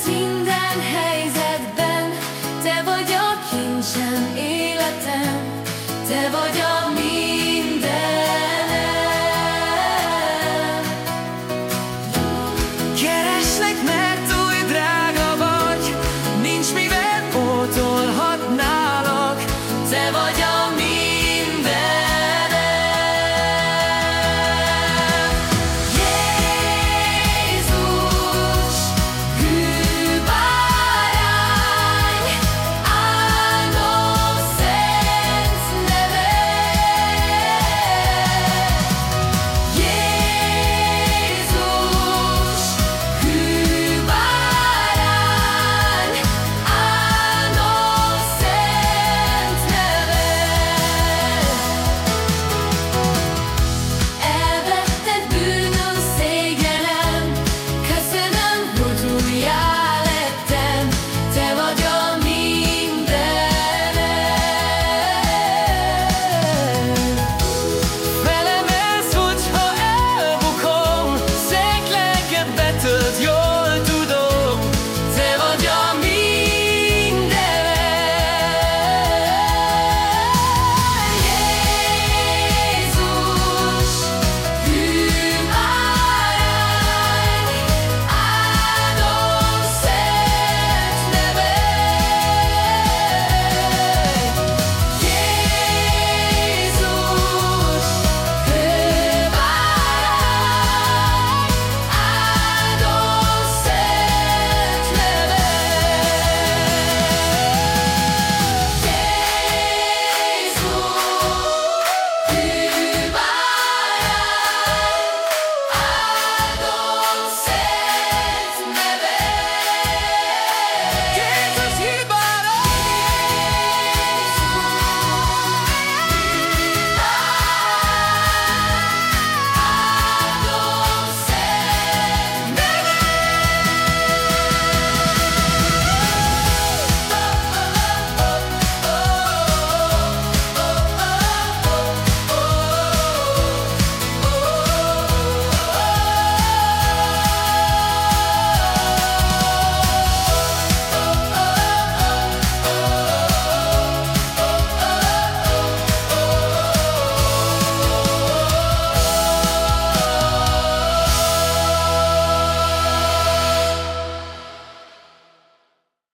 szeretsz minden Te vagy a kincsem életem, Te vagy a